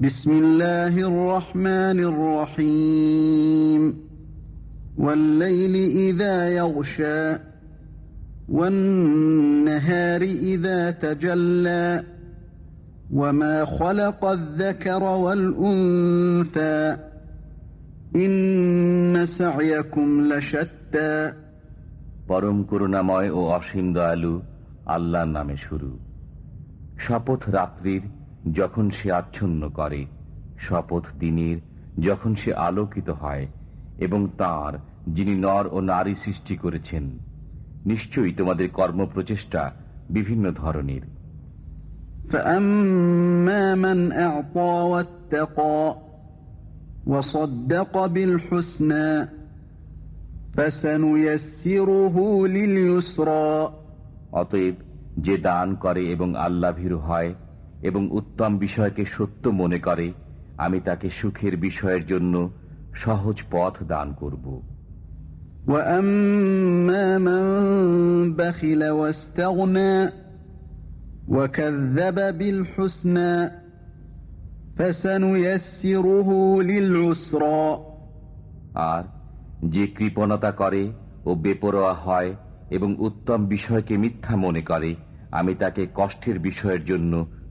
بسم الله الرحمن الرحيم والليل إذا يغشى والنهار إذا تجلى وما خلق الذكر والأنثى إن سعيكم لشتى পরম করুণাময় ও অসীম দয়ালু আল্লাহর নামে শুরু শপথ রাত্রির যখন সে আচ্ছন্ন করে শপথ দিনের যখন সে আলোকিত হয় এবং তার যিনি নর ও নারী সৃষ্টি করেছেন নিশ্চয়ই তোমাদের কর্মপ্রচেষ্টা বিভিন্ন ধরনের। অতএব যে দান করে এবং আল্লাভীর হয় এবং উত্তম বিষয়কে সত্য মনে করে আমি তাকে সুখের বিষয়ের জন্য সহজ পথ দান করব। আর যে কৃপণতা করে ও বেপরোয়া হয় এবং উত্তম বিষয়কে মিথ্যা মনে করে আমি তাকে কষ্টের বিষয়ের জন্য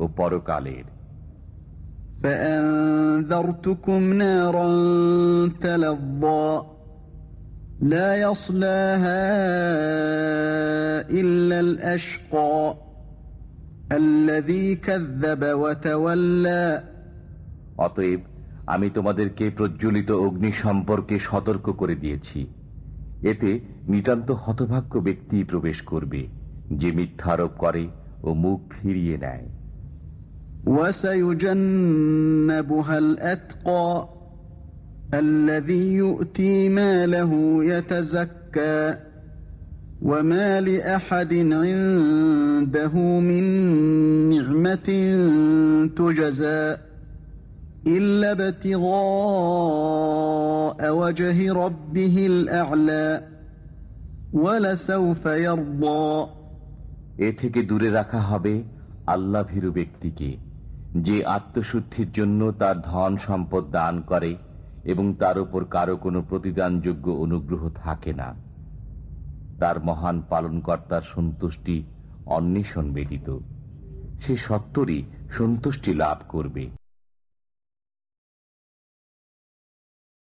ও পরকালের। অতএব আমি তোমাদেরকে প্রজ্বলিত অগ্নি সম্পর্কে সতর্ক করে দিয়েছি। এতে নিতান্ত হতভাগ্য ব্যক্তি প্রবেশ করবে যে মিথ্যারোপ করে ও মুখ ফিরিয়ে নেয়। وسيجنبها الأتقى الذي يؤتي ماله يتزكى وما لأحد عنده من نعمة تجزى إلا ابتغاء وجه ربه الأعلى ولسوف يرضى এ থেকে দূরে রাখা হবে আল্লাহ ভীরু ব্যক্তিকে যে আত্মশুদ্ধির জন্য তার ধন সম্পদ দান করে এবং তার উপর কারও কোনো প্রতিদানযোগ্য অনুগ্রহ থাকে না। তার মহান পালনকর্তার সন্তুষ্টি অন্বেষণ ব্যতীত। সে সত্তরই সন্তুষ্টি লাভ করবে।